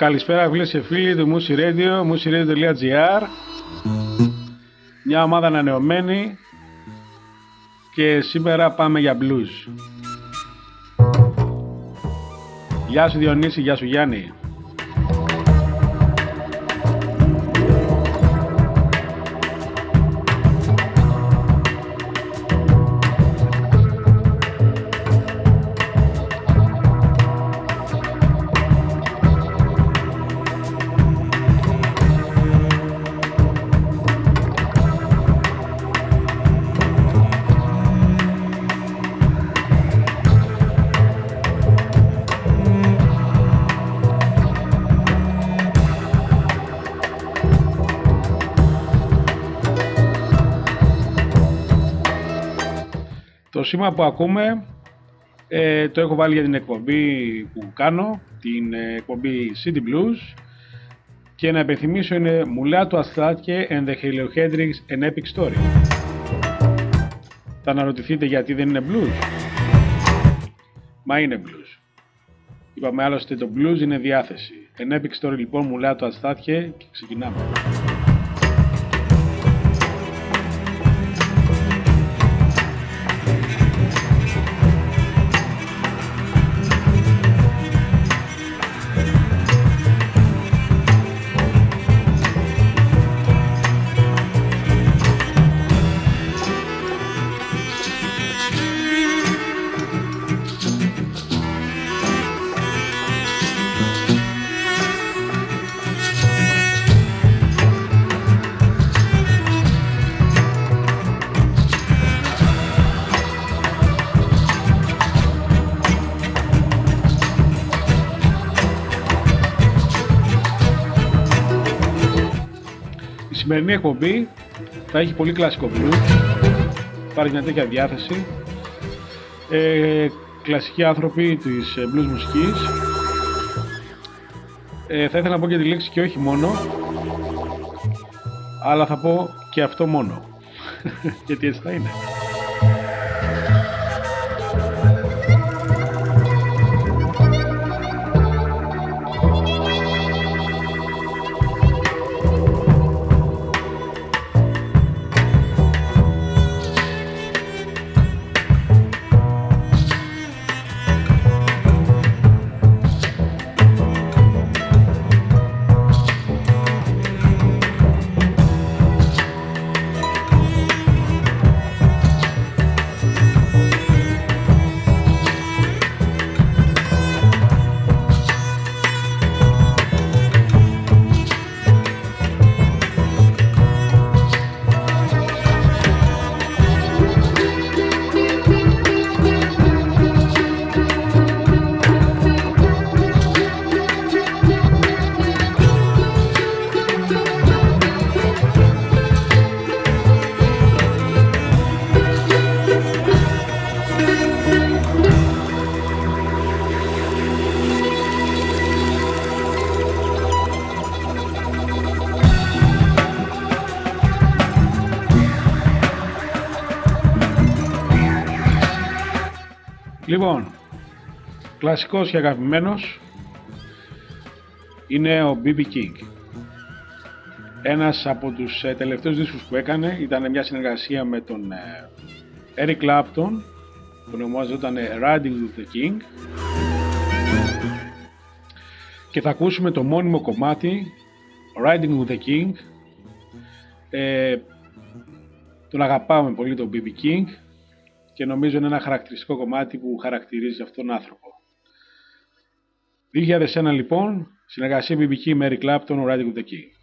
Καλησπέρα φίλες και φίλοι του Musi Radio, musiradio.gr Μια ομάδα ανανεωμένη και σήμερα πάμε για blues. Γεια σου Διονύση, γεια σου Γιάννη. Σήμα που ακούμε ε, το έχω βάλει για την εκπομπή που κάνω, την ε, εκπομπή City Blues και να επιθυμίσω είναι Μουλάτο Αστράτκε and the Helio Hendrix an Epic Story. Θα αναρωτηθείτε γιατί δεν είναι blues. Μα είναι blues. Είπαμε άλλωστε το blues είναι διάθεση. An Epic Story λοιπόν Μουλάτο Αστράτκε και ξεκινάμε. Σημερινή εκπομπή θα έχει πολύ κλασικό blues. Υπάρχει μια τέτοια διάθεση. Ε, κλασικοί άνθρωποι της ε, blues μουσικής. Ε, θα ήθελα να πω και τη λέξη και όχι μόνο, αλλά θα πω και αυτό μόνο. Γιατί έτσι θα είναι. Κλασικός και αγαπημένος είναι ο B.B. King. Ένας από τους ε, τελευταίους δίσκους που έκανε ήταν μια συνεργασία με τον ε, Eric Clapton που ονομάζονταν Riding with the King και θα ακούσουμε το μόνιμο κομμάτι Riding with the King ε, τον αγαπάμε πολύ τον B.B. King και νομίζω είναι ένα χαρακτηριστικό κομμάτι που χαρακτηρίζει αυτόν τον άνθρωπο. 2001 λοιπόν, συνεργασία BBK με Eric Clapton, Riding with the King.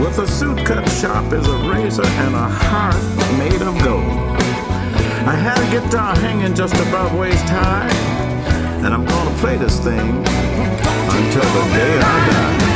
With a suit cut sharp as a razor and a heart made of gold. I had a guitar hanging just above waist high, and I'm gonna play this thing until the day I die.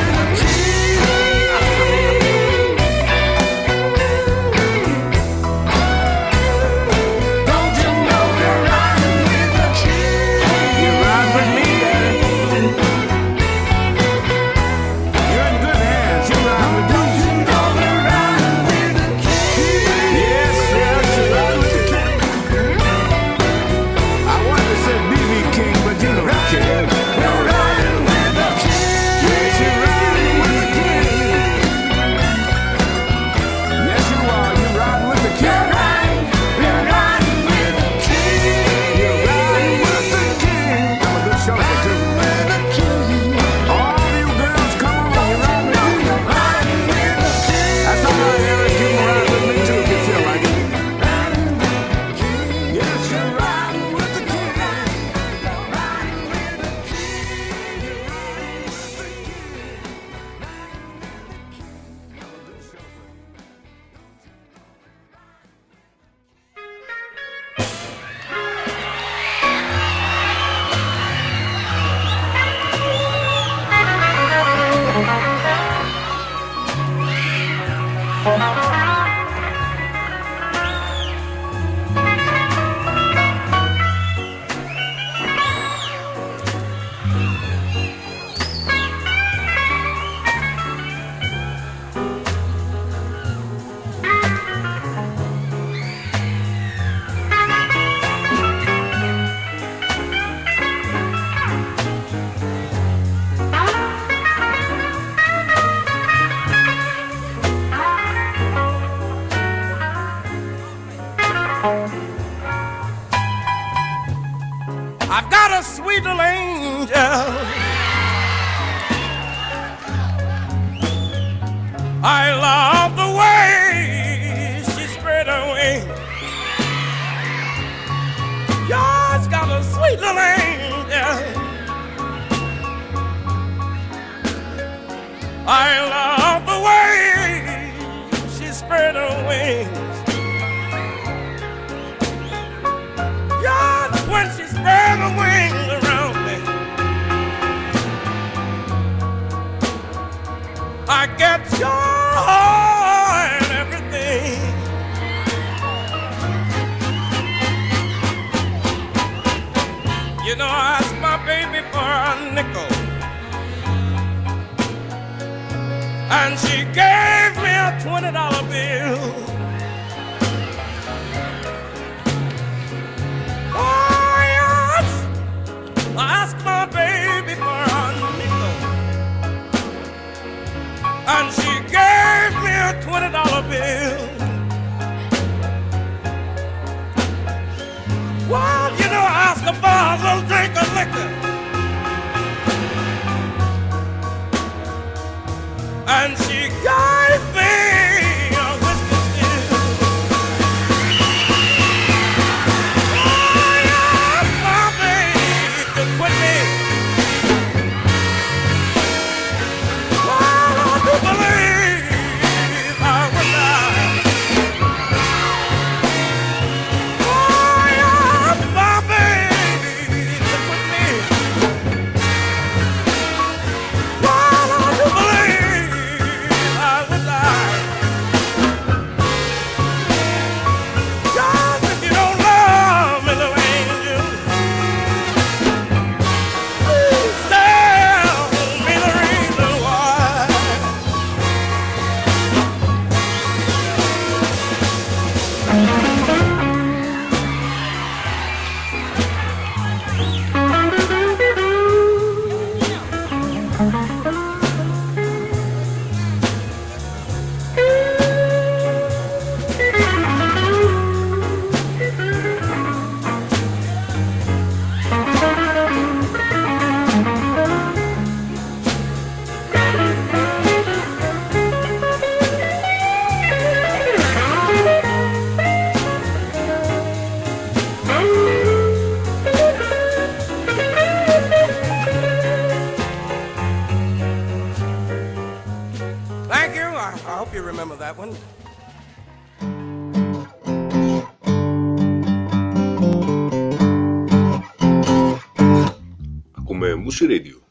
Radio.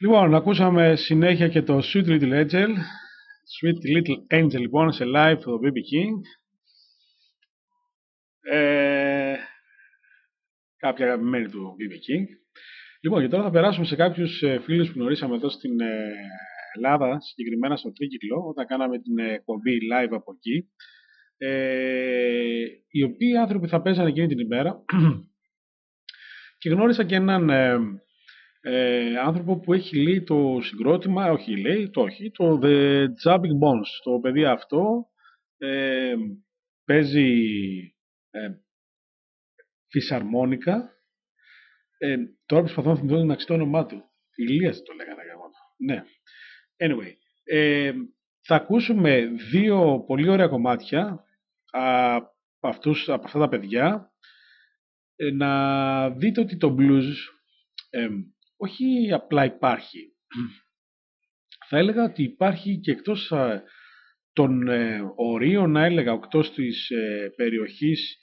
Λοιπόν, ακούσαμε συνέχεια και το Sweet Little Angel. Sweet Little Angel, λοιπόν, σε live το BB King. Ε, κάποια αγαπημένη του BB King. Λοιπόν, και τώρα θα περάσουμε σε κάποιους ε, φίλους που γνωρίσαμε εδώ στην ε, Ελλάδα, συγκεκριμένα στο Τρίκυκλο, όταν κάναμε την εκπομπή live από εκεί. Ε, οι οποίοι άνθρωποι θα παίζανε εκείνη την ημέρα και γνώρισα και έναν ε, ε, άνθρωπο που έχει λέει το συγκρότημα, όχι λέει, το όχι, το The Jumping Bones. Το παιδί αυτό ε, παίζει ε, φυσαρμόνικα. Ε, τώρα προσπαθώ να θυμηθώ να το όνομά του. Ηλίας το λέγανε γάμο Ναι. Anyway, ε, θα ακούσουμε δύο πολύ ωραία κομμάτια από, αυτούς, από αυτά τα παιδιά. Ε, να δείτε ότι το blues ε, όχι απλά υπάρχει. Θα έλεγα ότι υπάρχει και εκτός των ε, ορίων, να έλεγα, εκτός της ε, περιοχής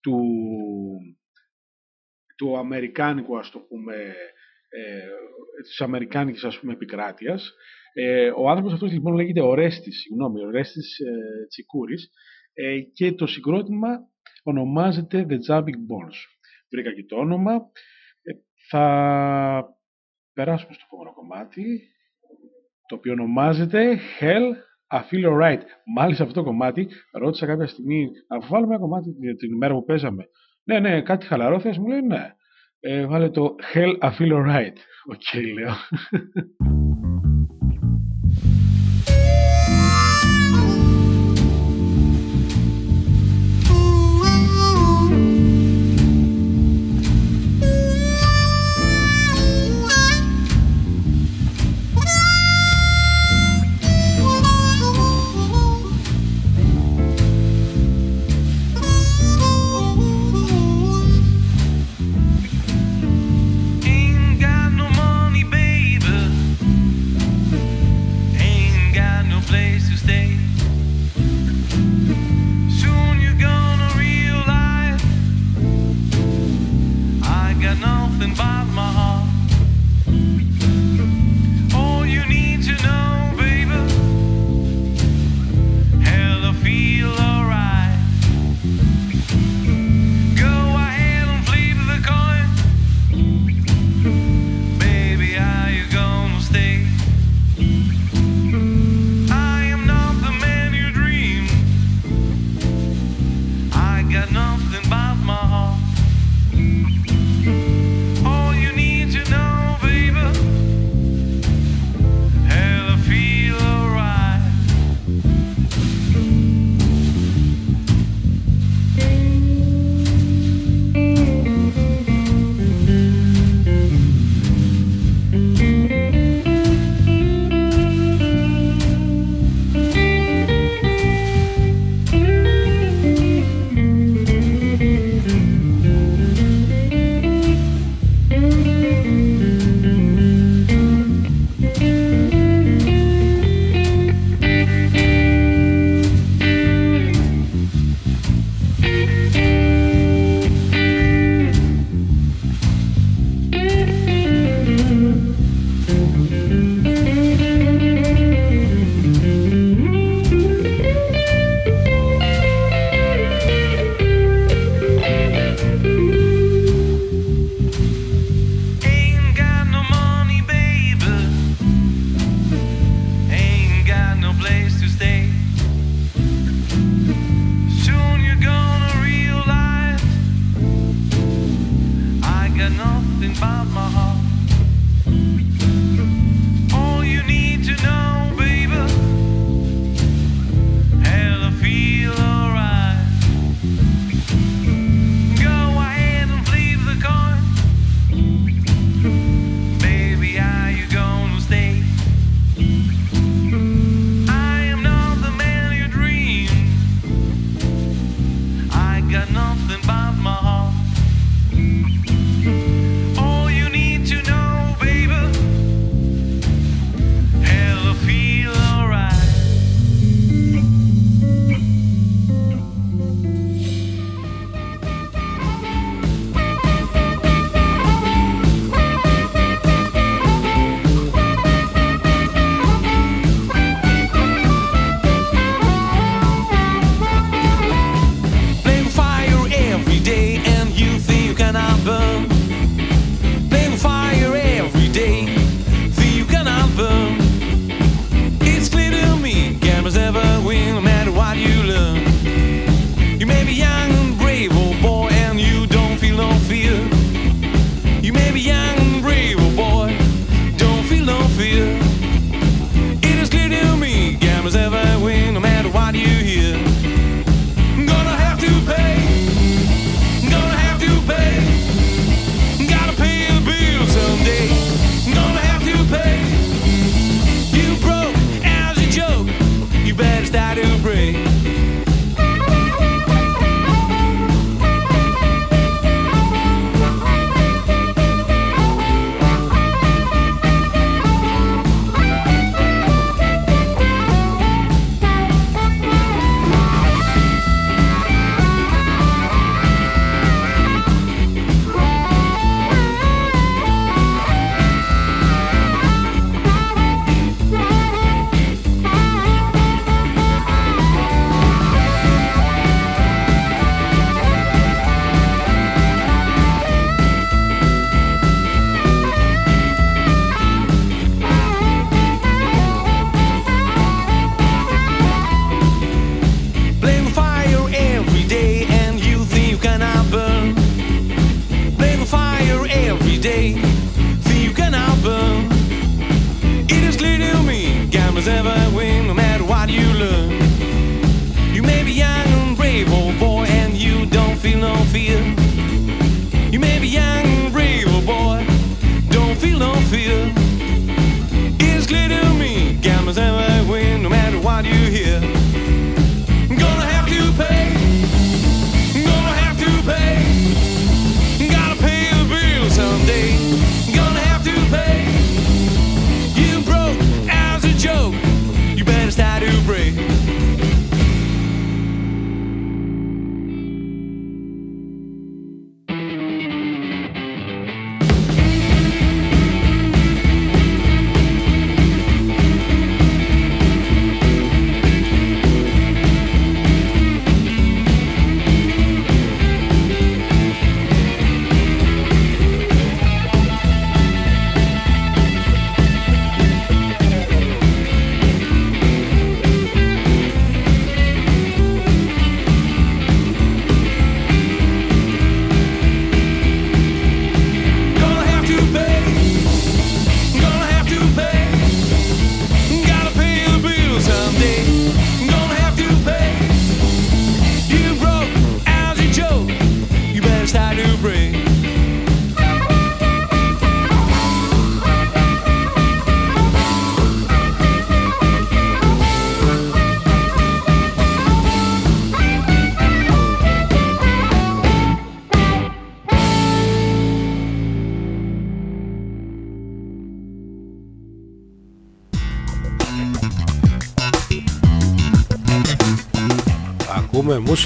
του, του αμερικάνικου, ας το πούμε, ε, της αμερικάνικης, ας πούμε, επικράτειας. Ε, ο άνθρωπος αυτός λοιπόν λέγεται Ορέστης, συγγνώμη, Ορέστης ε, Τσικούρης ε, και το συγκρότημα ονομάζεται The Jumping Bones. Βρήκα και το όνομα. Ε, θα περάσουμε στο επόμενο κομμάτι, το οποίο ονομάζεται Hell I Feel Alright. Μάλιστα αυτό το κομμάτι ρώτησα κάποια στιγμή να βάλω ένα κομμάτι την ημέρα που παίζαμε. Ναι, ναι, κάτι χαλαρό θες, μου λέει ναι. Ε, βάλε το Hell I Feel Alright. OK, okay, λέω.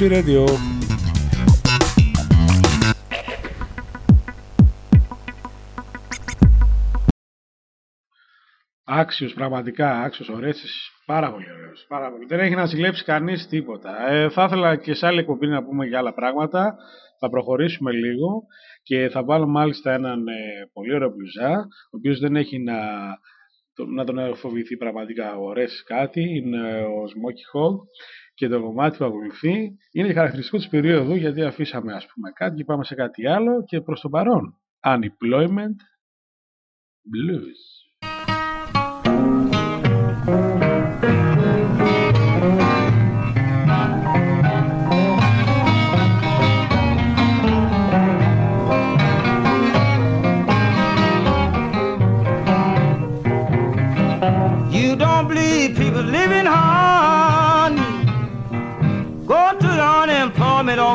Ακούμε Μούσι Radio. Άξιος, πραγματικά άξιος, ο Ρέτσης, πάρα πολύ ωραίος. Πάρα πολύ. Δεν έχει να ζηλέψει κανείς τίποτα. Ε, θα ήθελα και σε άλλη εκπομπή να πούμε για άλλα πράγματα. Θα προχωρήσουμε λίγο και θα βάλω μάλιστα έναν ε, πολύ ωραίο μπλουζά, ο οποίος δεν έχει να, το- να τον φοβηθεί πραγματικά ο Ρέτσης κάτι. Είναι ο Smoky Hall και το κομμάτι που ακολουθεί είναι χαρακτηριστικό της περίοδου γιατί αφήσαμε ας πούμε κάτι και πάμε σε κάτι άλλο και προς το παρόν. Unemployment Blues.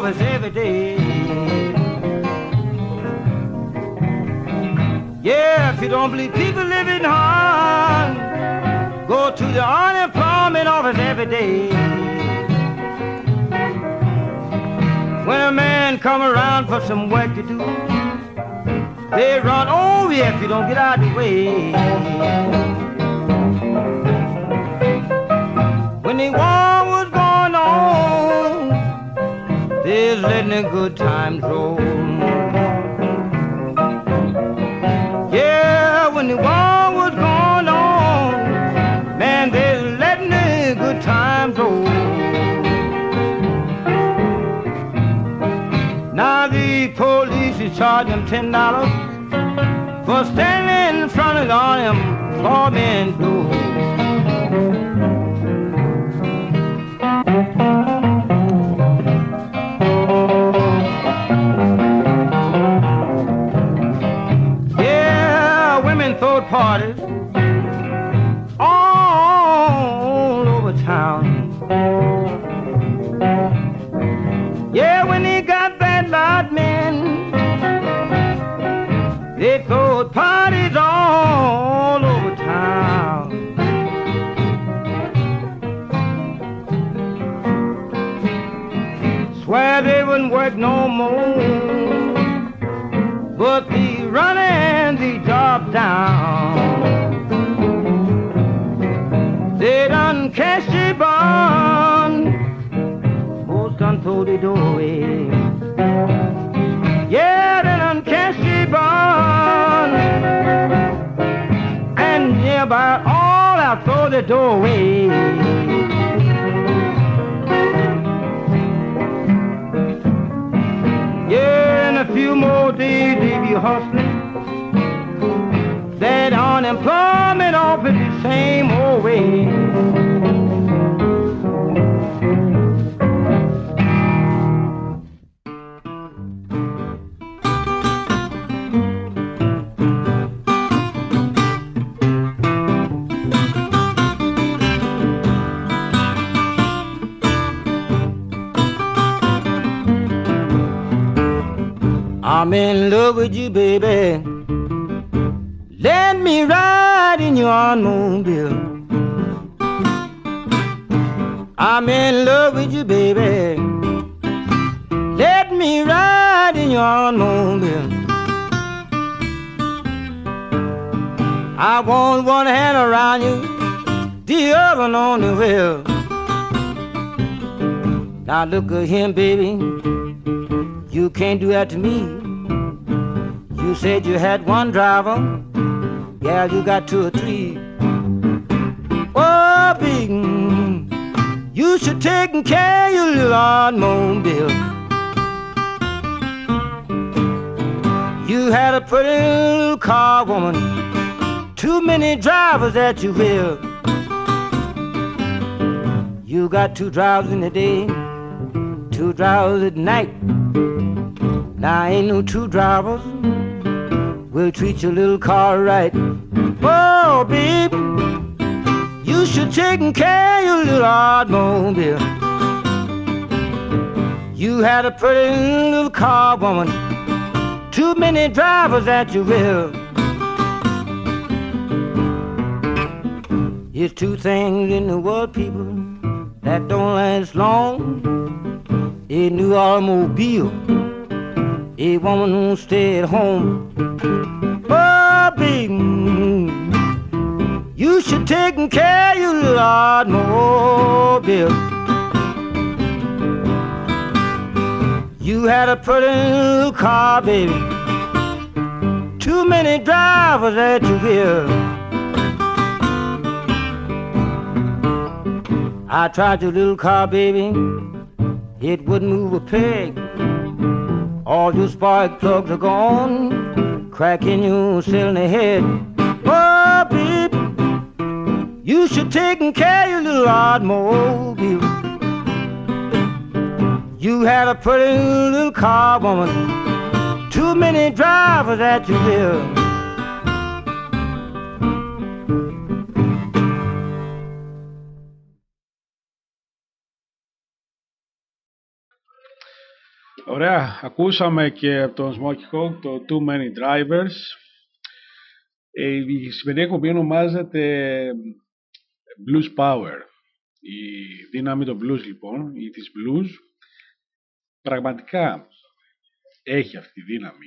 Office every day. Yeah, if you don't believe people living hard, go to the unemployment office every day. When a man come around for some work to do, they run oh, over you if you don't get out of the way. When they war was letting a good time roll. Yeah, when the war was going on, man, they was letting a good time roll. Now the police is charging ten dollars for standing in front of the unemployment door. Work no more but the running the job down. They done cash the bond, most done throw the doorway. Yeah, they done cash the bond, and yeah, about all out throw the doorway. more days if you hustling. That unemployment office the same old way. I'm in love with you, baby. Let me ride in your automobile. I'm in love with you, baby. Let me ride in your automobile. I want one hand around you, the other on the wheel. Now look at him, baby. You can't do that to me. You said you had one driver. Yeah, you got two or three. Oh, big. You should take care of your little automobile. You had a pretty little car, woman. Too many drivers at your wheel. You got two drivers in the day, two drivers at night. Now ain't no two drivers will treat your little car right. Oh, baby, you should take care of your little automobile. You had a pretty little car, woman. Too many drivers at your wheel. There's two things in the world, people, that don't last long. A new automobile a woman who stay at home. Oh, baby, you should take care of your little automobile. You had a pretty little car, baby. Too many drivers at your wheel. I tried your little car, baby. It wouldn't move a peg. All your spark plugs are gone, cracking you still in the head. Oh, you should take care of your little automobile. You had a pretty little car, woman. Too many drivers at your wheel. Ωραία, ακούσαμε και από τον Smoky Hawk το Too Many Drivers. Ε, η σημερινή εκπομπή ονομάζεται Blues Power. Η δύναμη των blues λοιπόν, ή της blues, πραγματικά έχει αυτή τη δύναμη.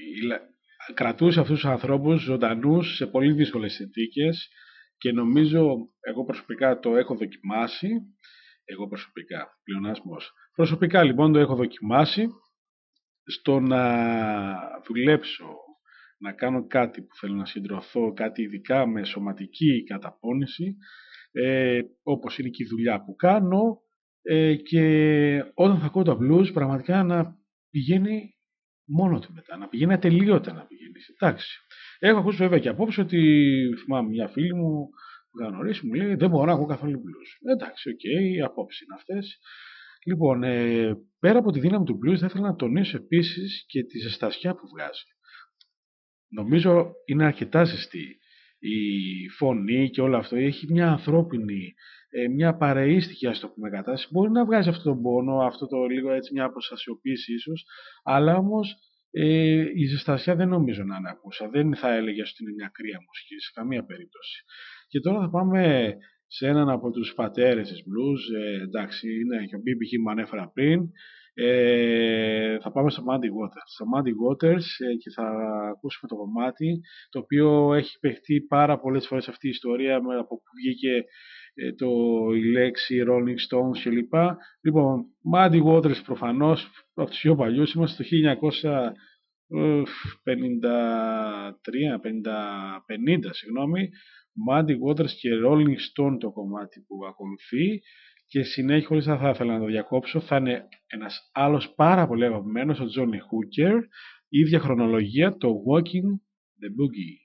Κρατούσε αυτούς τους ανθρώπους ζωντανούς σε πολύ δύσκολες συνθήκες και νομίζω, εγώ προσωπικά το έχω δοκιμάσει, εγώ προσωπικά, πλεονάσμος. Προσωπικά λοιπόν το έχω δοκιμάσει στο να δουλέψω, να κάνω κάτι που θέλω να συγκεντρωθώ, κάτι ειδικά με σωματική καταπώνηση, ε, όπως είναι και η δουλειά που κάνω ε, και όταν θα ακούω τα blues πραγματικά να πηγαίνει μόνο του μετά, να πηγαίνει ατελείωτα να πηγαίνει. Εντάξει. Έχω ακούσει βέβαια και απόψε ότι θυμάμαι μια φίλη μου που είχα γνωρίσει μου λέει δεν μπορώ να ακούω καθόλου blues. Εντάξει, OK, okay, οι απόψεις είναι αυτές. Λοιπόν, ε, πέρα από τη δύναμη του blues θα ήθελα να τονίσω επίσης και τη ζεστασιά που βγάζει. Νομίζω είναι αρκετά ζεστή η φωνή και όλο αυτό. Έχει μια ανθρώπινη, ε, μια παρεΐστικη ας το πούμε κατάσταση. Μπορεί να βγάζει αυτό τον πόνο, αυτό το λίγο έτσι μια αποστασιοποίηση ίσως, αλλά όμως ε, η ζεστασιά δεν νομίζω να είναι ακούσα. Δεν θα έλεγε ότι είναι μια κρύα μουσική σε καμία περίπτωση. Και τώρα θα πάμε σε έναν από τους πατέρες της blues, ε, εντάξει, είναι και ο BB King που ανέφερα πριν, ε, θα πάμε στο Muddy Waters. Στο Muddy Waters ε, και θα ακούσουμε το κομμάτι, το οποίο έχει παιχτεί πάρα πολλές φορές αυτή η ιστορία από που βγήκε ε, το, η λέξη Rolling Stones κλπ. Λοιπόν, Muddy Waters προφανώς, από τους πιο παλιούς, είμαστε το 1953, 50, συγγνώμη, Muddy Waters και Rolling Stone το κομμάτι που ακολουθεί. Και συνέχεια χωρίς θα, θα ήθελα να το διακόψω θα είναι ένας άλλος πάρα πολύ αγαπημένος ο Johnny Hooker. Ίδια χρονολογία το Walking the Boogie.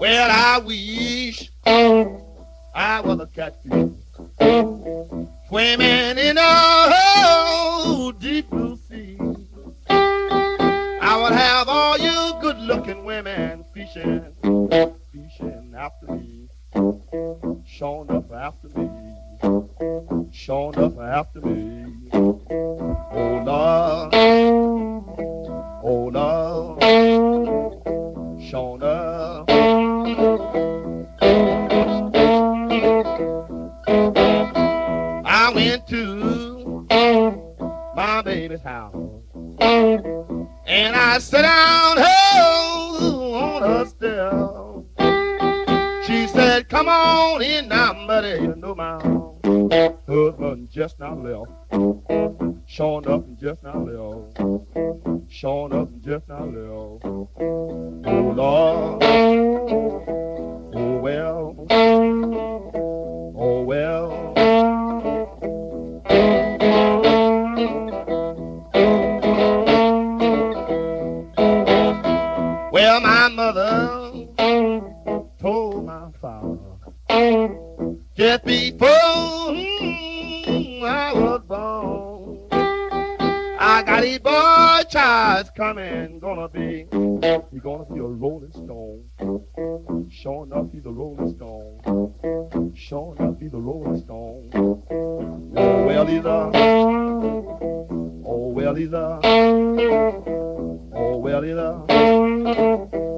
Well, I wish I was a catfish swimming in a deep blue sea. Have all you good-looking women fishing, fishing after me, showing up after me, showing up after me. Oh Lord, oh Lord, showing up. I went to my baby's house and I sat down oh, on her step. She said, Come on in now, buddy. You know my husband just now left. Showing up and just now left. Showing up and just now left. Oh Lord. Oh well. Oh well. Mother told my father just before mm, I was born. I got a boy child coming, gonna be, he gonna be a rolling stone. Sure enough, he's a rolling stone. Sure enough, he's a rolling stone. Oh, well, he's a, oh, well, he's a, oh, well, he's a.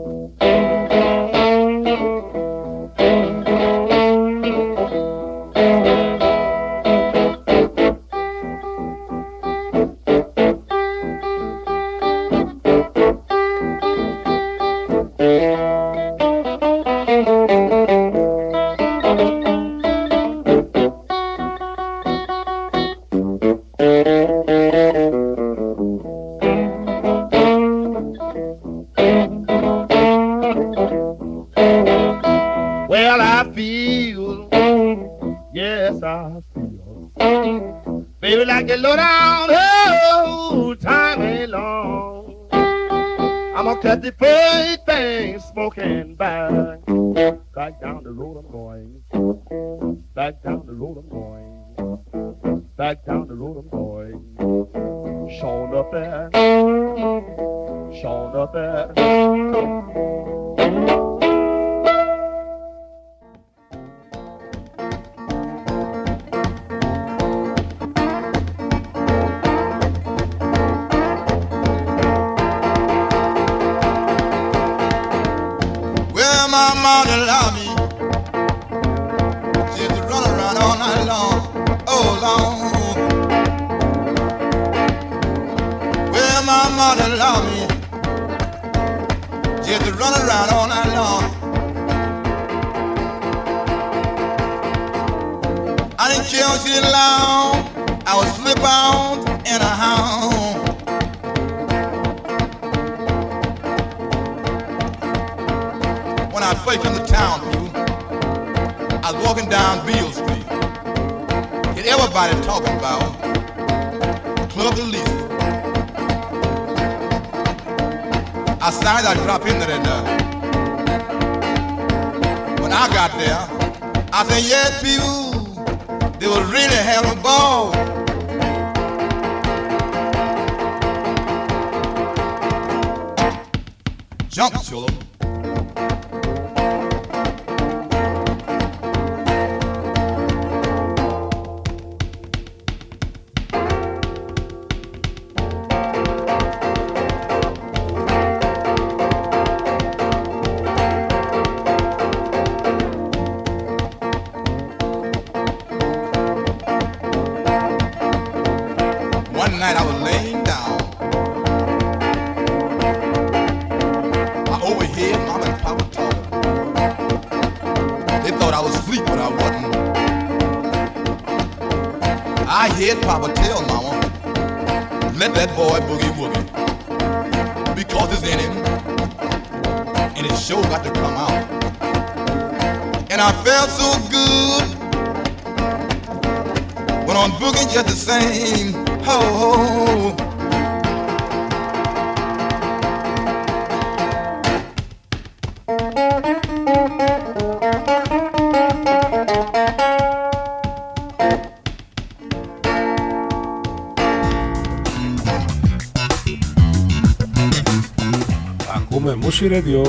Radio.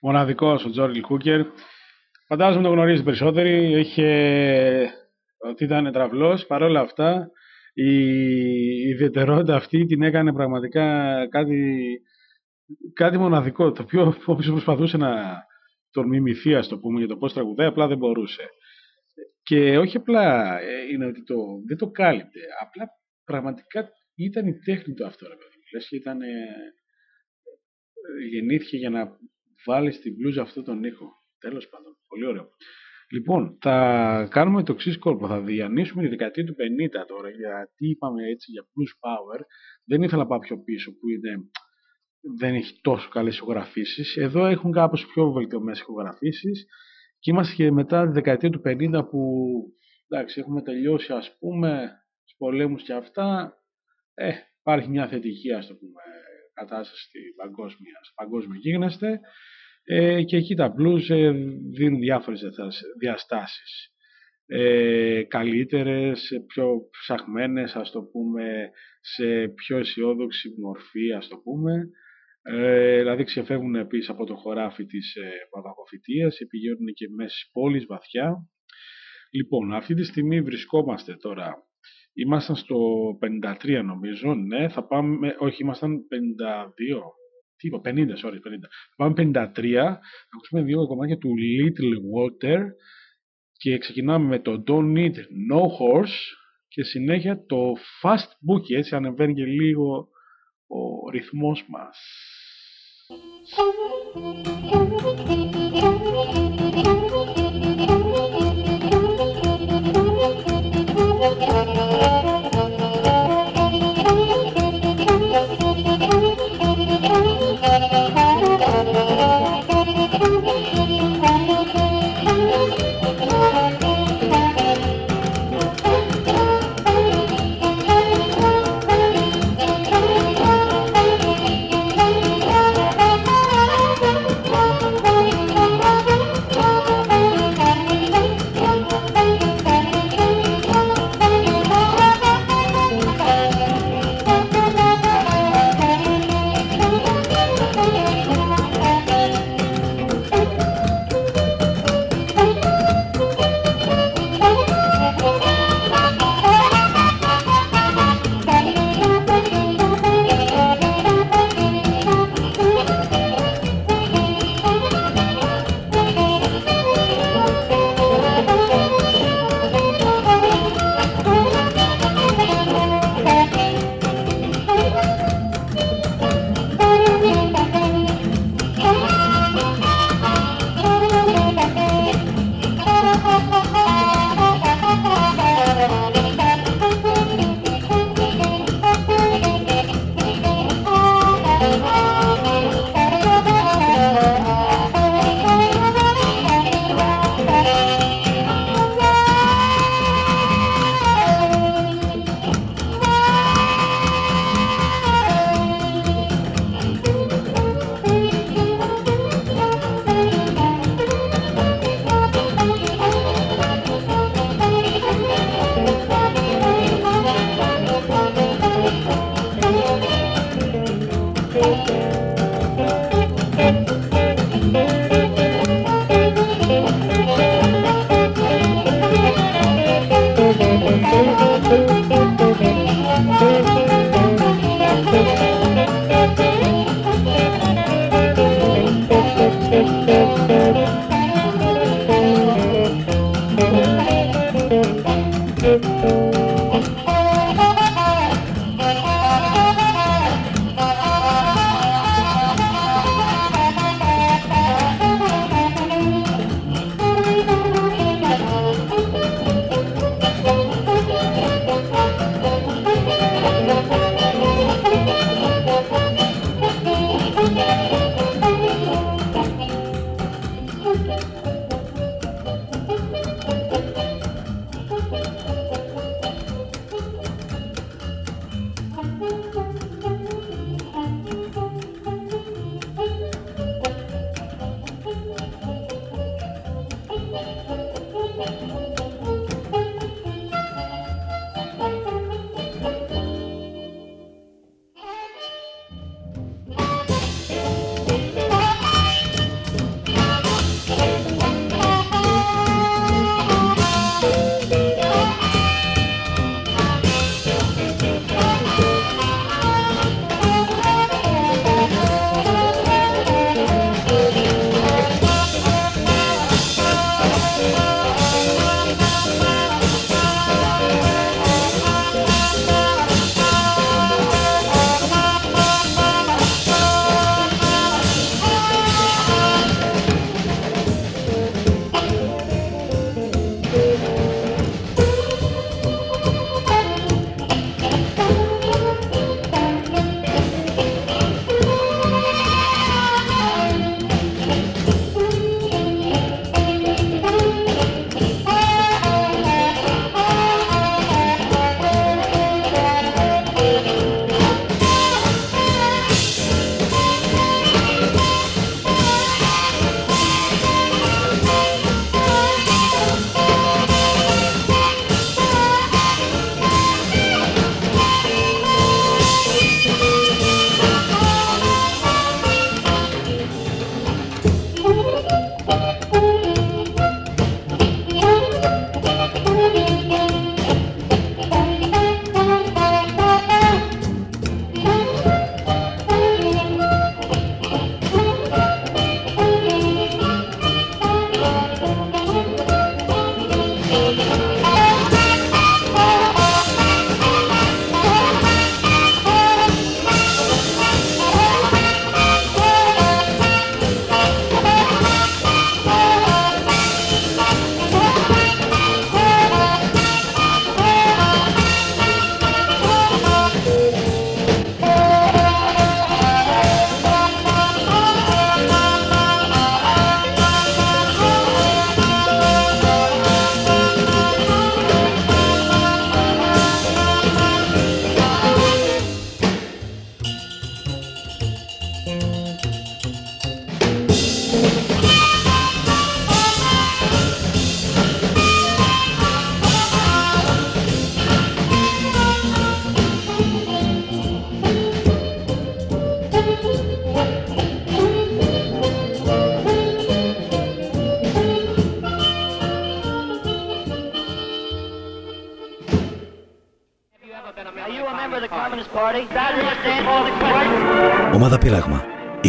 Μοναδικός ο Τζόριλ Κούκερ. Φαντάζομαι το γνωρίζει περισσότεροι. Είχε ότι ήταν τραυλός. Παρ' όλα αυτά η ιδιαιτερότητα αυτή την έκανε πραγματικά κάτι, κάτι μοναδικό. Το οποίο όποιος προσπαθούσε να τον μιμηθεί, ας το πούμε, για το πώς τραγουδάει, απλά δεν μπορούσε. Και όχι απλά ε, είναι ότι το, δεν το κάλυπτε, απλά πραγματικά ήταν η τέχνη του αυτό, ρε παιδί. Λες και ήταν, ε, γεννήθηκε για να βάλεις στην μπλούζα αυτό τον ήχο. Τέλος πάντων, πολύ ωραίο. Λοιπόν, θα κάνουμε το εξής κόλπο. Θα διανύσουμε τη δεκαετία του 50 τώρα, γιατί είπαμε έτσι για blues power. Δεν ήθελα να πάω πιο πίσω, που είναι, δεν έχει τόσο καλές ηχογραφήσεις. Εδώ έχουν κάπως πιο βελτιωμένες ηχογραφήσεις. Και είμαστε και μετά τη δεκαετία του 50 που εντάξει, έχουμε τελειώσει ας πούμε τους πολέμους και αυτά. Ε, υπάρχει μια θετική ας το πούμε κατάσταση στην παγκόσμια, παγκόσμια γίγνεσθε. Ε, και εκεί τα blues ε, δίνουν διάφορες διαστάσεις. Ε, καλύτερες, πιο ψαχμένες, ας το πούμε, σε πιο αισιόδοξη μορφή, ας το πούμε. Ε, δηλαδή ξεφεύγουν επίσης από το χωράφι της ε, και πηγαίνουν και μέσα στις πόλεις βαθιά. Λοιπόν, αυτή τη στιγμή βρισκόμαστε τώρα, ήμασταν στο 53 νομίζω, ναι, θα πάμε, όχι, ήμασταν 52, τι είπα, 50, sorry, 50. Πάμε 53, θα ακούσουμε δύο κομμάτια του Little Water και ξεκινάμε με το Don't Need No Horse και συνέχεια το Fast Bookie, έτσι ανεβαίνει και λίγο ο ρυθμός μας. 是。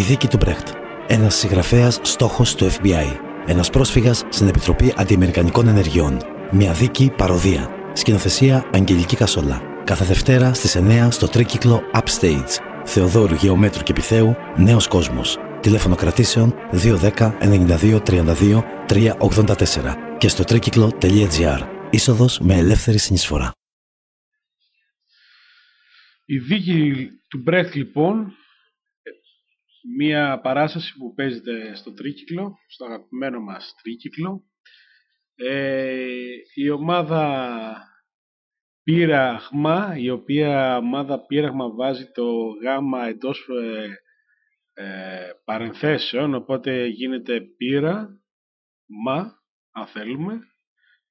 Δίκη του Μπρέχτ. Ένας συγγραφέας στόχος του FBI. Ένας πρόσφυγας στην Επιτροπή Αντιαμερικανικών Ενεργειών. Μια δίκη παροδία. Σκηνοθεσία Αγγελική Κασόλα. Κάθε Δευτέρα στις 9 στο τρίκυκλο Upstage. Θεοδόρου Γεωμέτρου και Πιθέου, Νέος Κόσμος. Τηλέφωνο κρατήσεων 210 92 32 384 και στο τρίκυκλο.gr. Είσοδος με ελεύθερη συνεισφορά. Η δίκη του Μπρέχτ λοιπόν, μία παράσταση που παίζεται στο τρίκυκλο, στο αγαπημένο μας τρίκυκλο. Ε, η ομάδα Πύραγμα, η οποία ομάδα Πύραγμα βάζει το γάμα εντός ε, ε, παρενθέσεων, οπότε γίνεται πύρα, μα, αν θέλουμε,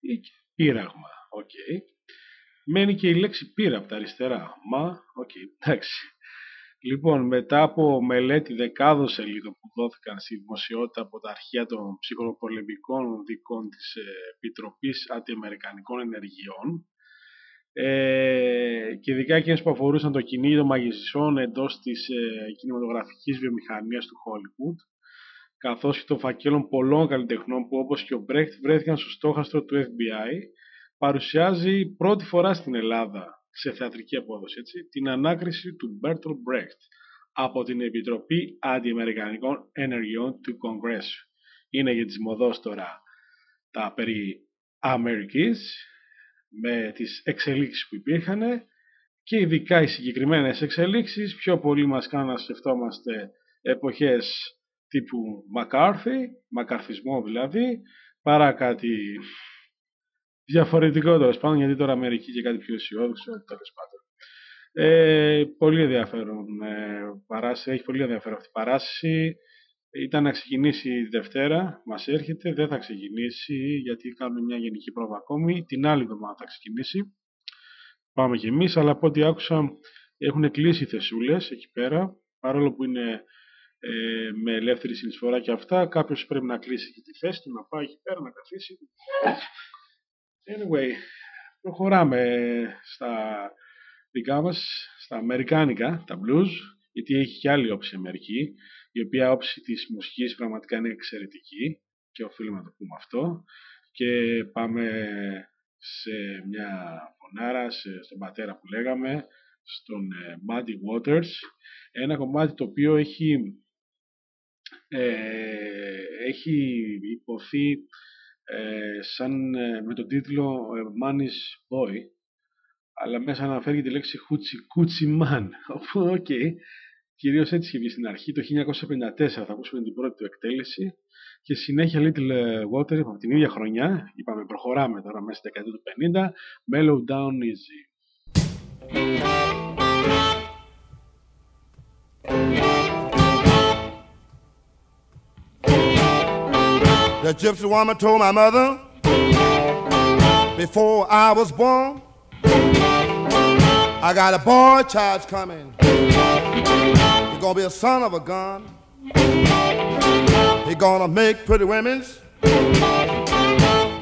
ή πύραγμα, οκ. Μένει και η λέξη πύρα από τα αριστερά, μα, οκ, εντάξει. Λοιπόν, μετά από μελέτη δεκάδων σελίδων που δόθηκαν στη δημοσιότητα από τα αρχεία των ψυχροπολεμικών δικών της Επιτροπής Αντιαμερικανικών Ενεργειών, ε, και ειδικά εκείνες που αφορούσαν το κυνήγι των μαγισσών εντός της ε, κινηματογραφικής βιομηχανίας του Hollywood, καθώς και των φακέλων πολλών καλλιτεχνών που όπως και ο Μπρέχτ βρέθηκαν στο στόχαστρο του FBI, παρουσιάζει πρώτη φορά στην Ελλάδα σε θεατρική απόδοση, έτσι, την ανάκριση του Bertolt Brecht από την Επιτροπή Αντιαμερικανικών Ενεργειών του Κογκρέσου. Είναι για τις μοδός τώρα τα περί Αμερικής, με τις εξελίξεις που υπήρχαν και ειδικά οι συγκεκριμένες εξελίξεις πιο πολύ μας κάνουν να σκεφτόμαστε εποχές τύπου Μακάρθη, μακαρθισμό δηλαδή, παρά κάτι διαφορετικό τέλος πάντων, γιατί τώρα Αμερική και κάτι πιο αισιόδοξο, τέλος πάντων. Ε, πολύ ενδιαφέρον ε, παράσταση, έχει πολύ ενδιαφέρον αυτή η παράσταση. Ήταν να ξεκινήσει η Δευτέρα, μας έρχεται, δεν θα ξεκινήσει γιατί κάνουμε μια γενική πρόβα ακόμη. Την άλλη εβδομάδα θα ξεκινήσει. Πάμε κι εμείς, αλλά από ό,τι άκουσα έχουν κλείσει οι θεσούλες εκεί πέρα, παρόλο που είναι ε, με ελεύθερη συνεισφορά και αυτά. Κάποιος πρέπει να κλείσει και τη θέση του, να πάει εκεί πέρα, να καθίσει. Anyway, προχωράμε στα δικά μας, στα αμερικάνικα, τα blues, γιατί έχει και άλλη όψη Αμερική η οποία όψη της μουσικής πραγματικά είναι εξαιρετική και οφείλουμε να το πούμε αυτό. Και πάμε σε μια φωνάρα, σε, στον πατέρα που λέγαμε, στον ε, Muddy Waters, ένα κομμάτι το οποίο έχει, ε, έχει ειπωθεί ε, σαν ε, με τον τίτλο Mannish Boy, αλλά μέσα αναφέρει τη λέξη Hoochie Coochie Man. OK, okay. Κυρίως έτσι είχε βγει στην αρχή. Το 1954 θα ακούσουμε την πρώτη του εκτέλεση και συνέχεια Little Water από την ίδια χρονιά. Είπαμε προχωράμε τώρα μέσα στη δεκαετία του 50. Mellow Down Easy. The gypsy woman told my mother before I was born, I got a boy child coming. He's gonna be a son of a gun. He's gonna make pretty women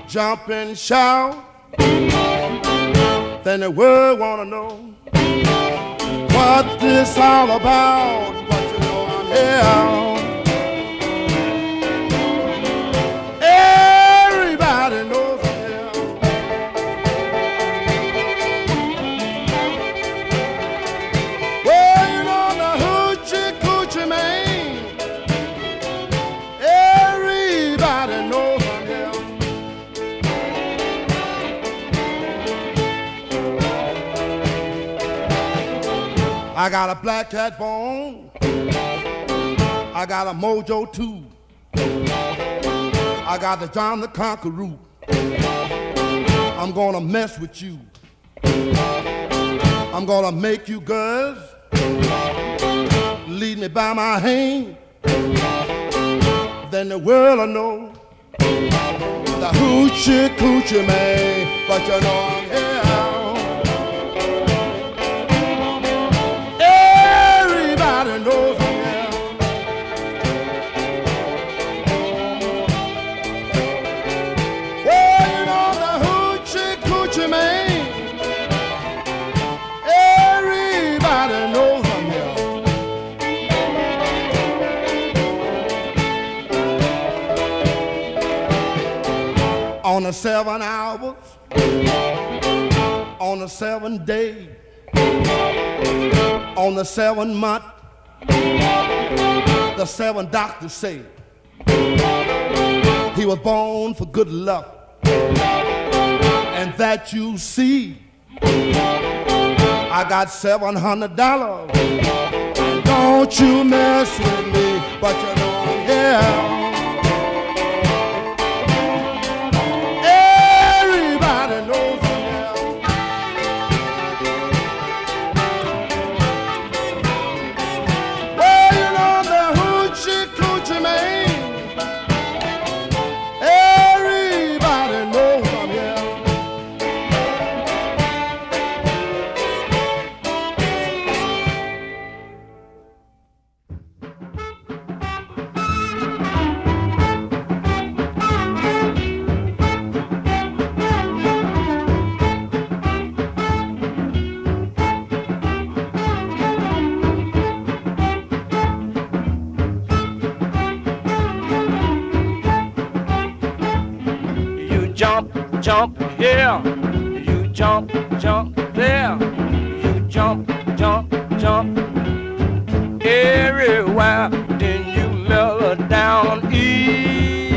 jump and shout. Then the world wanna know what this all about. But you know I'm here. I got a black cat bone. I got a mojo too. I got the John the Conqueror. I'm gonna mess with you. I'm gonna make you girls lead me by my hand. Then the world will know the hoochie coochie man. But you know I'm on the seven hours, on the seven day, on the seven month, the seven doctors say he was born for good luck. And that you see, I got seven hundred dollars. And don't you mess with me, but you know I'm. Here. You jump, jump there. You jump, jump, jump everywhere. Then you mellow down easy.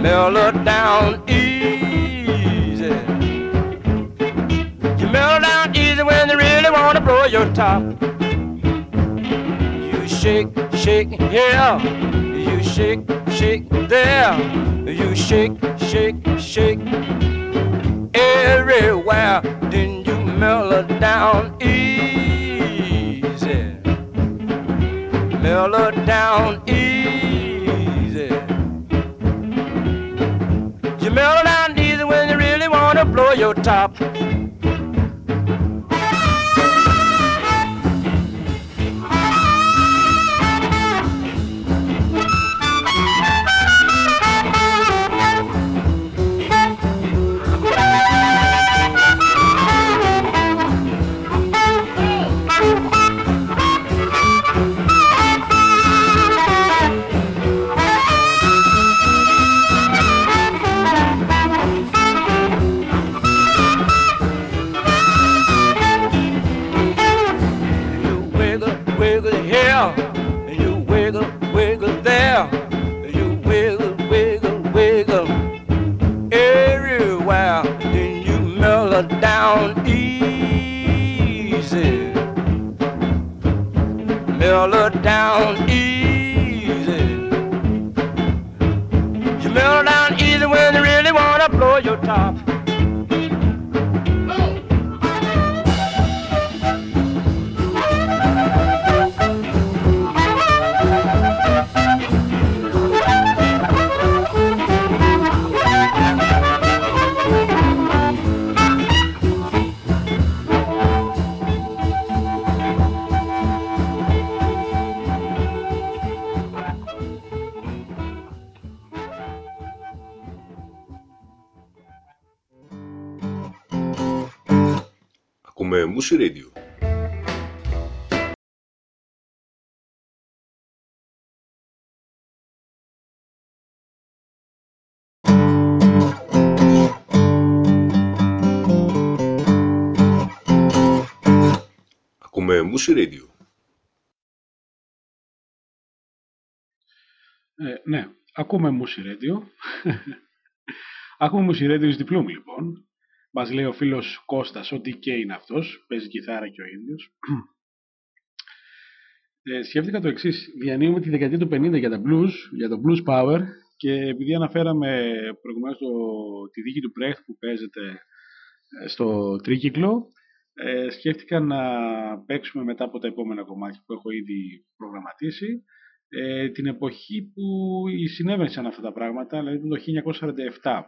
Mellow down easy. You mellow down easy when they really want to blow your top. You shake, shake yeah. You shake, shake there. You shake, shake, shake everywhere. Then you mellow down easy. Mellow down easy. You mellow down easy when you really want to blow your top. Ακούμε Musi Radio. Ε, ναι, ακούμε Musi Radio. ακούμε Musi Radio εις διπλούμ λοιπόν. Μας λέει ο φίλος Κώστας ότι και είναι αυτός, παίζει κιθάρα και ο ίδιος. Ε, σκέφτηκα το εξής. Διανύουμε τη δεκαετία του 50 για τα blues, για το blues power και επειδή αναφέραμε προηγουμένως το, τη δίκη του Πρέχτ που παίζεται ε, στο τρίκυκλο, ε, σκέφτηκα να παίξουμε μετά από τα επόμενα κομμάτια που έχω ήδη προγραμματίσει ε, την εποχή που συνέβαιναν αυτά τα πράγματα, δηλαδή το 1947.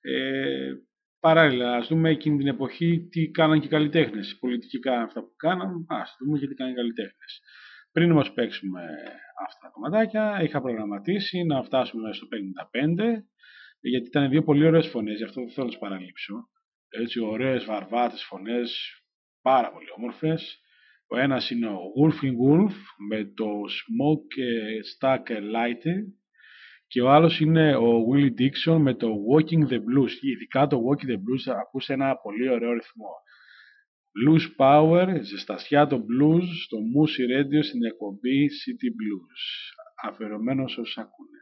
Ε, παράλληλα, ας δούμε εκείνη την εποχή τι κάναν και οι καλλιτέχνες. Οι πολιτικοί κάναν αυτά που κάναν, ας δούμε και τι κάναν οι καλλιτέχνες. Πριν όμως παίξουμε αυτά τα κομματάκια, είχα προγραμματίσει να φτάσουμε στο 55, γιατί ήταν δύο πολύ ωραίες φωνές, γι' αυτό δεν θέλω να τις παραλείψω. Έτσι, ωραίες βαρβάτες φωνές, πάρα πολύ όμορφες. Ο ένας είναι ο Wolfing Wolf με το Smoke Stack Light Και ο άλλος είναι ο Willie Dixon με το Walking the Blues. Ειδικά το Walking the Blues θα ακούσει ένα πολύ ωραίο ρυθμό. Blues Power, ζεστασιά το blues, στο Moosey Radio στην εκπομπή City Blues. Αφιερωμένος σε όσους ακούνε.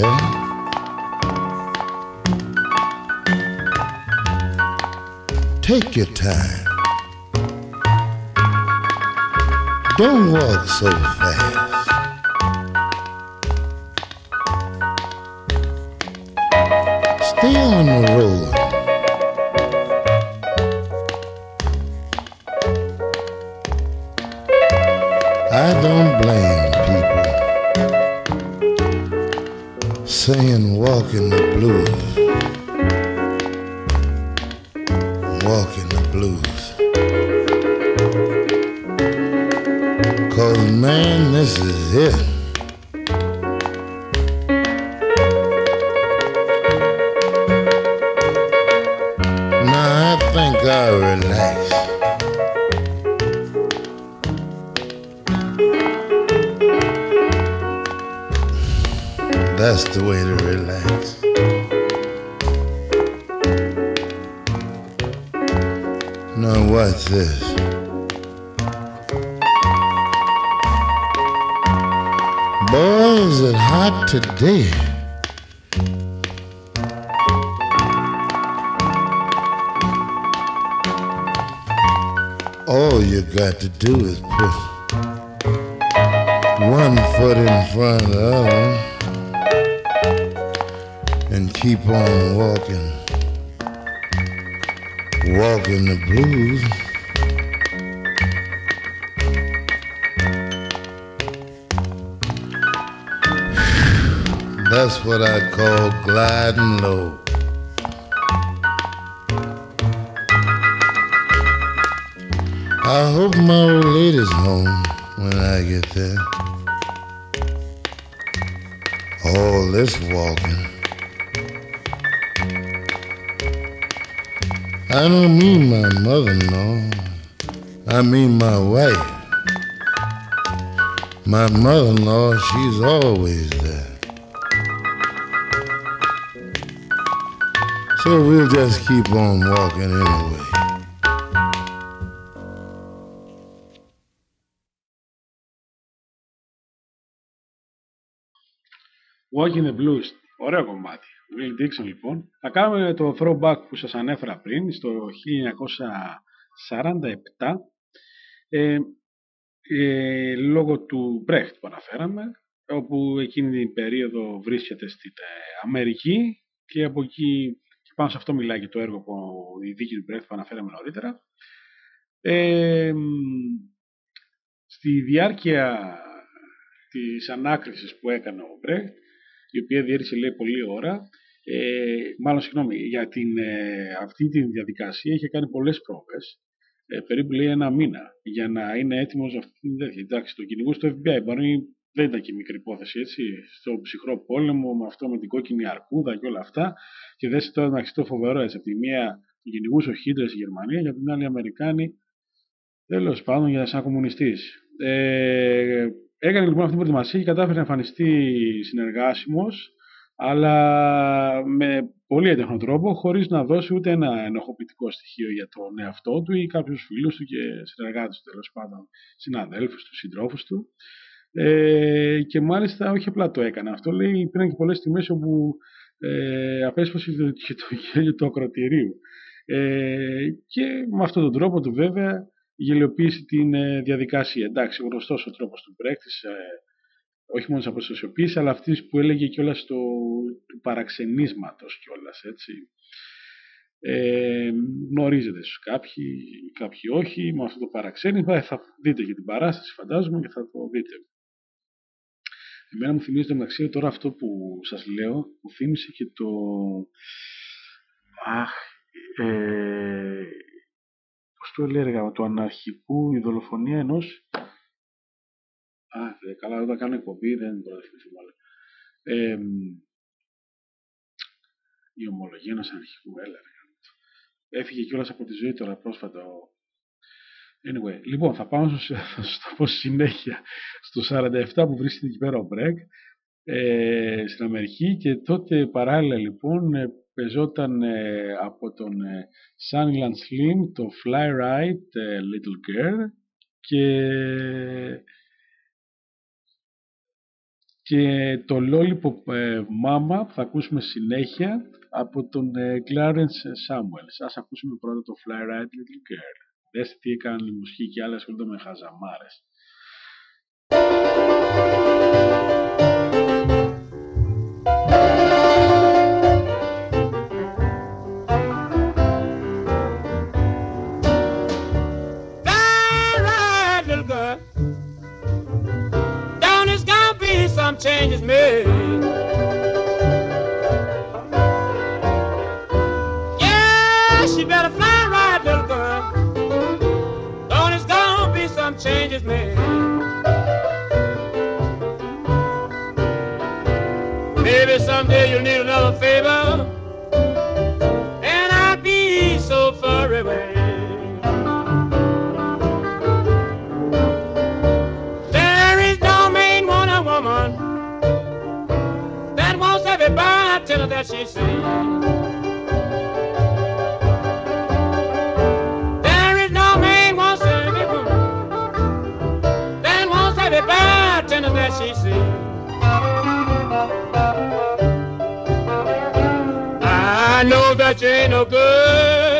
There. Take your time. Don't walk so today. All you got to do is put she's always there. So we'll just keep on walking anyway. Walking the Blues. Ωραίο κομμάτι. Will Dixon λοιπόν. Θα κάνουμε το throwback που σας ανέφερα πριν, στο 1947, ε, ε, λόγω του Brecht που αναφέραμε, όπου εκείνη την περίοδο βρίσκεται στην ε, Αμερική και από εκεί και πάνω σε αυτό μιλάει και το έργο που η δίκη του Brecht που αναφέραμε νωρίτερα. Ε, στη διάρκεια της ανάκρισης που έκανε ο Brecht, η οποία διέρχεται λέει πολλή ώρα. Ε, μάλλον συγγνώμη, για την, ε, αυτή τη διαδικασία είχε κάνει πολλές πρόβες, ε, περίπου λέει ένα μήνα, για να είναι έτοιμος αυτή την τέτοια. Εντάξει, το κυνηγού στο FBI μπορεί δεν ήταν και μικρή υπόθεση, έτσι, στο ψυχρό πόλεμο, με αυτό με την κόκκινη αρκούδα και όλα αυτά. Και δέστε τώρα να το φοβερό, έτσι, από τη μία κυνηγούσε ο Χίτλερς στη Γερμανία, για την άλλη οι Αμερικάνοι, τέλος πάντων, για σαν κομμουνιστής. Ε, Έκανε λοιπόν αυτή την προετοιμασία και κατάφερε να εμφανιστεί συνεργάσιμος, αλλά με πολύ έντεχνο τρόπο, χωρίς να δώσει ούτε ένα ενοχοποιητικό στοιχείο για τον εαυτό του ή κάποιους φίλους του και συνεργάτες του, τέλος πάντων, συναδέλφους του, συντρόφους του. Ε, και μάλιστα όχι απλά το έκανε αυτό, λέει, υπήρχαν και πολλές τιμές όπου ε, απέσπασε το, και το γέλιο του ακροτηρίου. Ε, και με αυτόν τον τρόπο του βέβαια γελιοποίησε την ε, διαδικασία. Εντάξει, γνωστός ο τρόπος του Brexit, ε, όχι μόνο της αποστασιοποίησης, αλλά αυτής που έλεγε κιόλας του παραξενίσματος κιόλας, έτσι. Ε, γνωρίζετε στους κάποιοι, κάποιοι όχι, με αυτό το παραξένισμα ε, θα δείτε και την παράσταση φαντάζομαι και θα το δείτε. Εμένα μου θυμίζει το μεταξύ τώρα αυτό που σας λέω, μου θύμισε και το... Αχ, ε, πώς το έλεγα, του αναρχικού, η δολοφονία ενός... Α, δε, καλά, όταν κάνω εκπομπή δεν μπορώ να θυμηθώ μάλλον. Ε, η ομολογία ενός αναρχικού, έλα Έφυγε κιόλας από τη ζωή τώρα πρόσφατα Anyway, λοιπόν, θα πάω στο, στο πω συνέχεια στο 47 που βρίσκεται εκεί πέρα ο Μπρέκ ε, στην Αμερική και τότε παράλληλα λοιπόν ε, Πεζόταν ε, από τον ε, Sunnyland Slim το Fly Right ε, Little Girl και, και το Lollipop ε, Mama που θα ακούσουμε συνέχεια από τον Clarence Samuels. Ας ακούσουμε πρώτα το Fly Right Little Girl. Δέστε τι έκανε η μουσική και άλλα ασχολούνται με χαζαμάρες. Changes made. Yeah, she better fly right, little girl. Don't it's gonna be some changes made. Maybe someday you'll need another which ain't no good.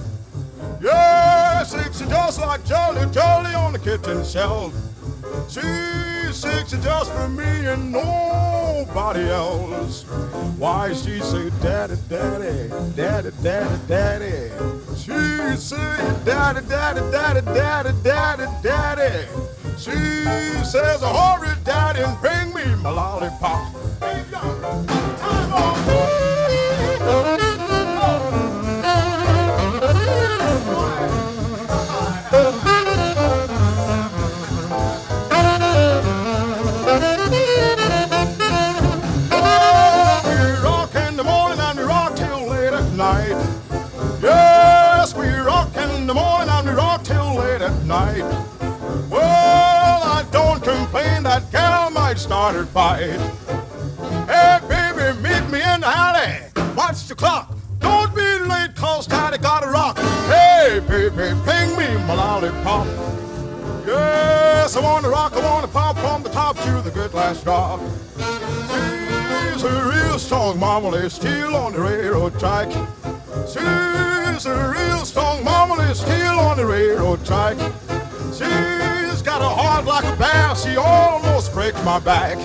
Shelf. Yeah, shakes just like Jolly Jolly on the kitchen shelf. She shakes it just for me and nobody else. Why she say daddy, daddy, daddy, daddy, daddy. She say daddy, daddy, daddy, daddy, daddy, daddy. She says, hurry, daddy, and bring me my lollipop. Time We gal might start her fight. Hey, baby, meet me in the alley. Watch the clock. Don't be late, cause daddy gotta rock. Hey, baby, bring me my lollipop. Yes, I wanna rock, I wanna pop from the top to the good last drop. She's a real strong marmalade, steel on the railroad track. She's a real strong marmalade, steel on the railroad track. She's got a heart like a bear, she almost breaks my back.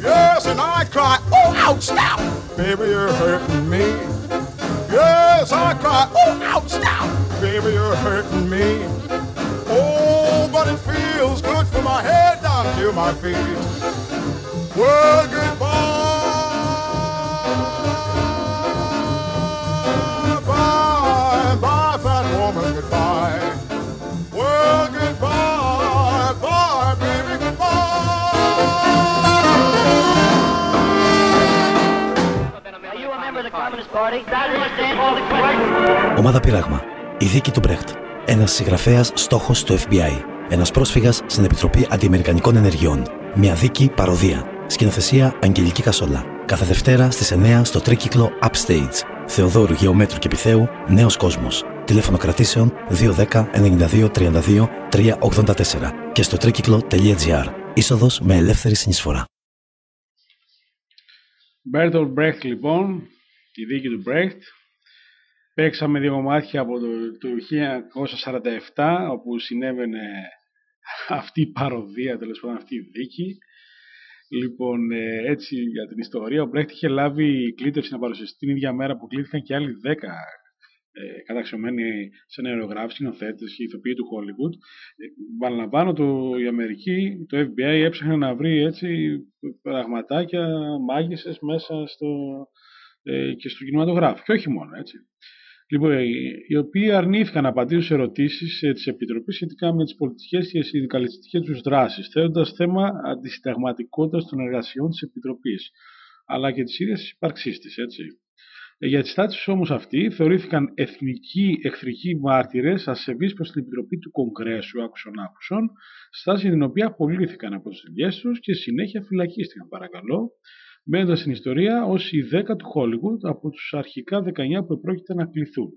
Yes, and I cry, oh, ouch, stop! Baby, you're hurting me. Yes, I cry, oh, ouch, stop! Baby, you're hurting me. Oh, but it feels good from my head down to my feet. Well, goodbye. Ομάδα Πειράγμα. Η δίκη του Μπρέχτ. Ένας συγγραφέας στόχος του FBI. Ένας πρόσφυγας στην Επιτροπή Αντιαμερικανικών Ενεργειών. Μια δίκη παροδία. Σκηνοθεσία Αγγελική Κασόλα. Κάθε Δευτέρα στις 9 στο τρίκυκλο Upstage. Θεοδόρου Γεωμέτρου και Πιθέου, Νέος Κόσμος. Τηλέφωνο κρατήσεων 210 92 32 384 και στο τρίκυκλο.gr. Είσοδος με ελεύθερη συνεισφορά. Μπέρτολ Μπρέχτ λοιπόν, τη δίκη του Μπρέχτ. Παίξαμε δύο κομμάτια από το, το 1947 όπου συνέβαινε αυτή η παροδία, τέλος πάντων αυτή η δίκη. Λοιπόν, ε, έτσι για την ιστορία, ο Μπρέχτ είχε λάβει κλήτευση να παρουσιαστεί την ίδια μέρα που κλήθηκαν και άλλοι 10 ε, καταξιωμένοι σαν αερογράφοι, σκηνοθέτες και ηθοποιοί του Hollywood. Ε, Παραλαμβάνω, το, η Αμερική, το FBI έψαχνε να βρει έτσι πραγματάκια, μάγισσες μέσα στο, ε, και στο κινηματογράφο. Και όχι μόνο, έτσι. Λοιπόν, ε, οι οποίοι αρνήθηκαν να απαντήσουν σε ερωτήσεις ε, της Επιτροπής σχετικά με τις πολιτικές και συνδικαλιστικές τους δράσεις, θέτοντας θέμα αντισυνταγματικότητα των εργασιών της Επιτροπής. αλλά και της ίδιας της υπαρξής της, έτσι. Ε, Για τις στάσεις όμως αυτοί θεωρήθηκαν εθνικοί εχθρικοί μάρτυρες ασεβείς προς την Επιτροπή του Κογκρέσου άκουσον άκουσον, στάση για την οποία απολύθηκαν από τις δουλειές τους και συνέχεια φυλακίστηκαν παρακαλώ, μένοντας στην ιστορία ως οι 10 του Hollywood από τους αρχικά 19 που επρόκειται να κληθούν.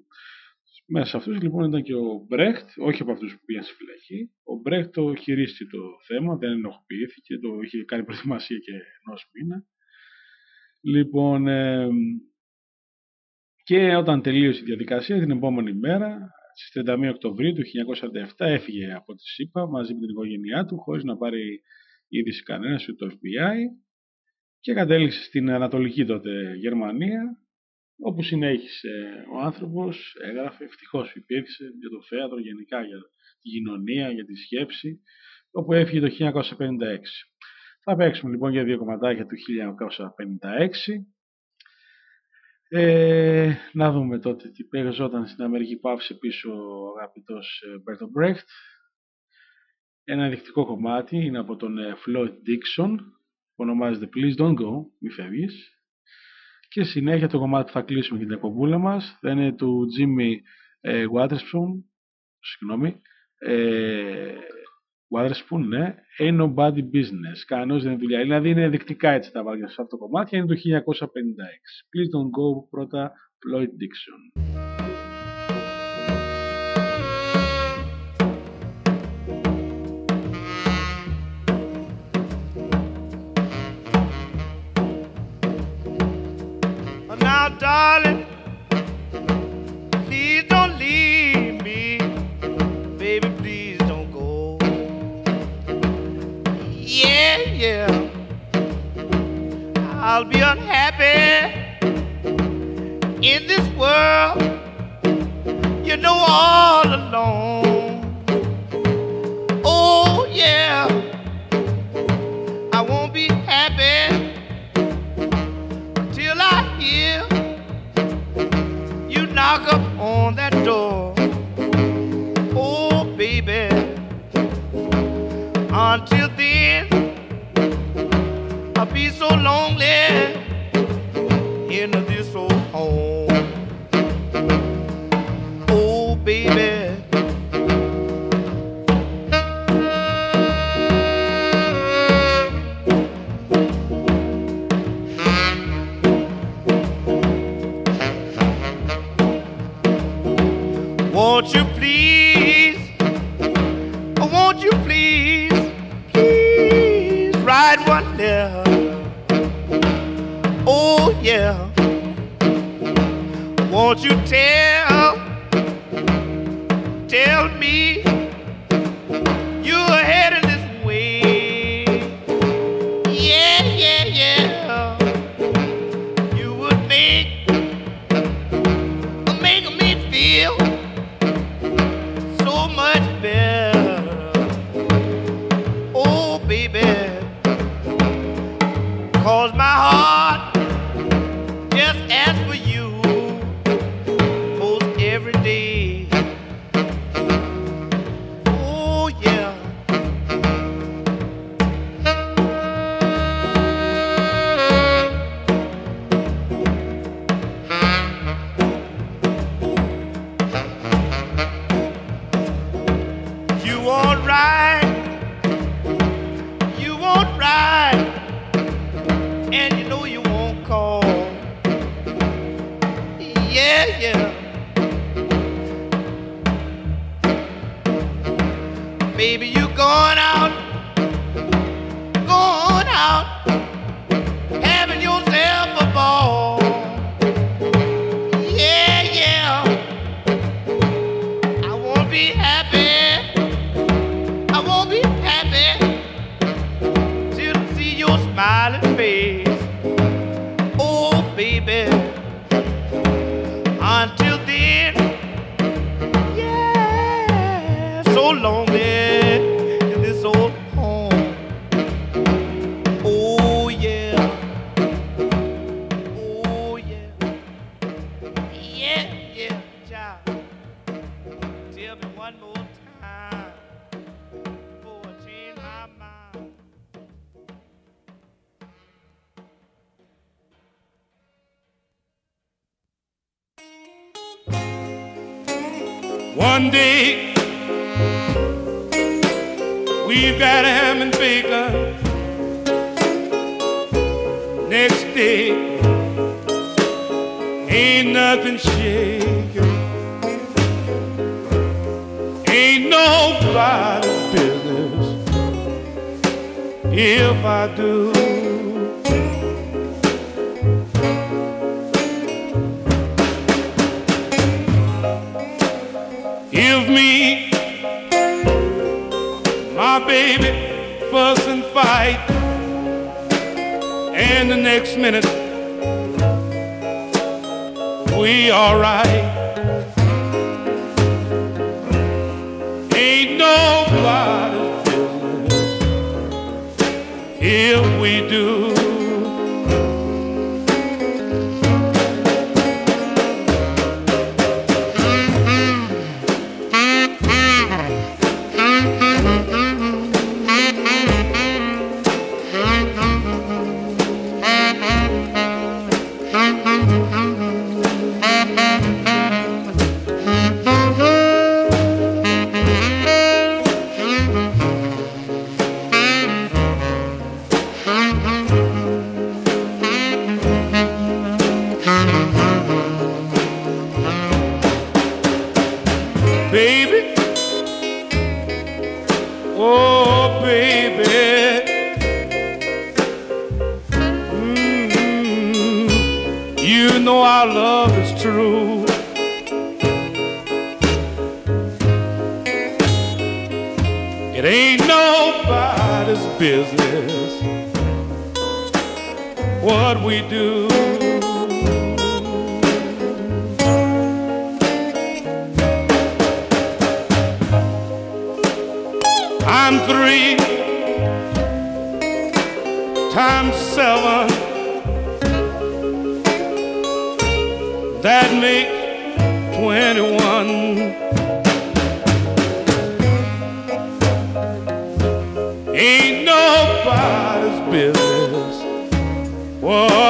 Μέσα σε αυτούς λοιπόν ήταν και ο Μπρέχτ, όχι από αυτούς που πήγαν στη φυλακή. Ο Μπρέχτ το χειρίστηκε το θέμα, δεν ενοχοποιήθηκε, το είχε κάνει προετοιμασία και ενός μήνα. Λοιπόν, ε, και όταν τελείωσε η διαδικασία, την επόμενη μέρα, στις 31 Οκτωβρίου του 1947, έφυγε από τη ΣΥΠΑ μαζί με την οικογένειά του, χωρίς να πάρει είδηση κανένας ούτε το FBI και κατέληξε στην Ανατολική τότε Γερμανία, όπου συνέχισε ο άνθρωπος, έγραφε, ευτυχώς υπήρξε για το θέατρο γενικά, για τη κοινωνία, για τη σκέψη, όπου έφυγε το 1956. Θα παίξουμε λοιπόν για δύο κομματάκια του 1956. Ε, να δούμε τότε τι παίζονταν στην Αμερική που άφησε πίσω ο αγαπητός Μπέρτο Μπρέχτ. Ένα ενδεικτικό κομμάτι είναι από τον ε, Floyd Dixon που ονομάζεται Please Don't Go, μη φεύγεις. Και συνέχεια το κομμάτι που θα κλείσουμε για την εκπομπούλα μας θα είναι του Jimmy ε, Waterspoon, συγγνώμη, ε, Waterspoon, ναι, Ain't Nobody Business, κανένας δεν είναι δουλειά. Δηλαδή είναι ενδεικτικά έτσι τα βάρια σε αυτό το κομμάτι, είναι το 1956. Please Don't Go, πρώτα Floyd Dixon. Yeah. I'll be unhappy in this world, you know, all alone. that make 21. Ain't nobody's business. Whoa.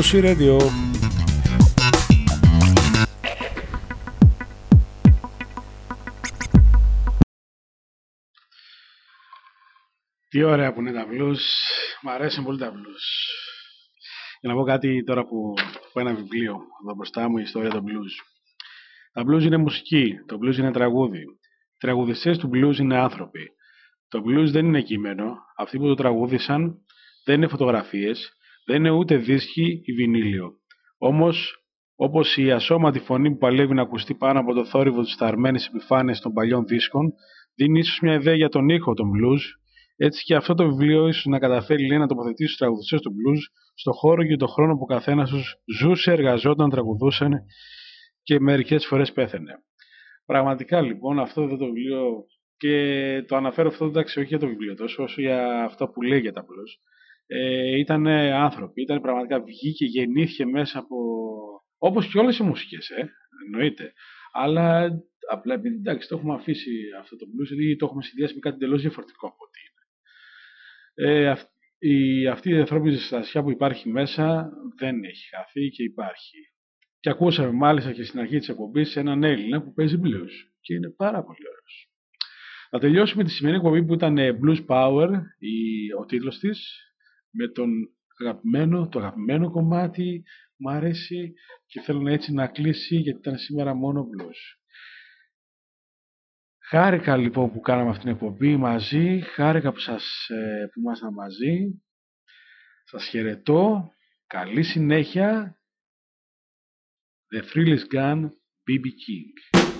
Ακούμε Μούσι Radio. Τι ωραία που είναι τα blues. Μ' αρέσουν πολύ τα blues. Για να πω κάτι τώρα που έχω ένα βιβλίο εδώ μπροστά μου, η ιστορία των blues. Τα blues είναι μουσική, το blues είναι τραγούδι. Οι τραγουδιστές του blues είναι άνθρωποι. Το blues δεν είναι κείμενο. Αυτοί που το τραγούδισαν δεν είναι φωτογραφίες, δεν είναι ούτε δίσκοι ή βινίλιο. Όμως, όπως η ασώματη φωνή που παλεύει να ακουστεί πάνω από το θόρυβο της θαρμένης επιφάνειας των παλιών δίσκων, δίνει ίσως μια ιδέα για τον ήχο των blues, έτσι και αυτό το βιβλίο ίσως να καταφέρει λέει, να τοποθετήσει τους τραγουδιστές του blues στο χώρο και τον χρόνο που καθένας τους ζούσε, εργαζόταν, τραγουδούσαν και μερικές φορές πέθαινε. Πραγματικά λοιπόν αυτό εδώ το βιβλίο και το αναφέρω αυτό εντάξει όχι για το βιβλίο τόσο όσο για αυτό που λέει για τα blues ε, ήταν άνθρωποι, ήταν πραγματικά βγήκε, γεννήθηκε μέσα από όπως και όλες οι μουσικές, ε, εννοείται. Αλλά απλά επειδή εντάξει το έχουμε αφήσει αυτό το blues ή το έχουμε συνδυάσει με κάτι τελώς διαφορετικό από ό,τι είναι. Ε, αυ, η, αυτή η ανθρώπινη ζεστασιά που υπάρχει μέσα δεν έχει χαθεί και υπάρχει. Και ακούσαμε μάλιστα και στην αρχή της εκπομπής έναν Έλληνα που παίζει blues και είναι πάρα πολύ ωραίος. Θα τελειώσουμε τη σημερινή εκπομπή που ήταν Blues Power, η, ο τίτλος της, με τον αγαπημένο, το αγαπημένο κομμάτι μου αρέσει και θέλω να έτσι να κλείσει γιατί ήταν σήμερα μόνος blues. Χάρηκα λοιπόν που κάναμε αυτήν την εκπομπή μαζί, χάρηκα που, σας, ε, που ήμασταν μαζί. Σας χαιρετώ, καλή συνέχεια. The Thrill is Gone, BB King.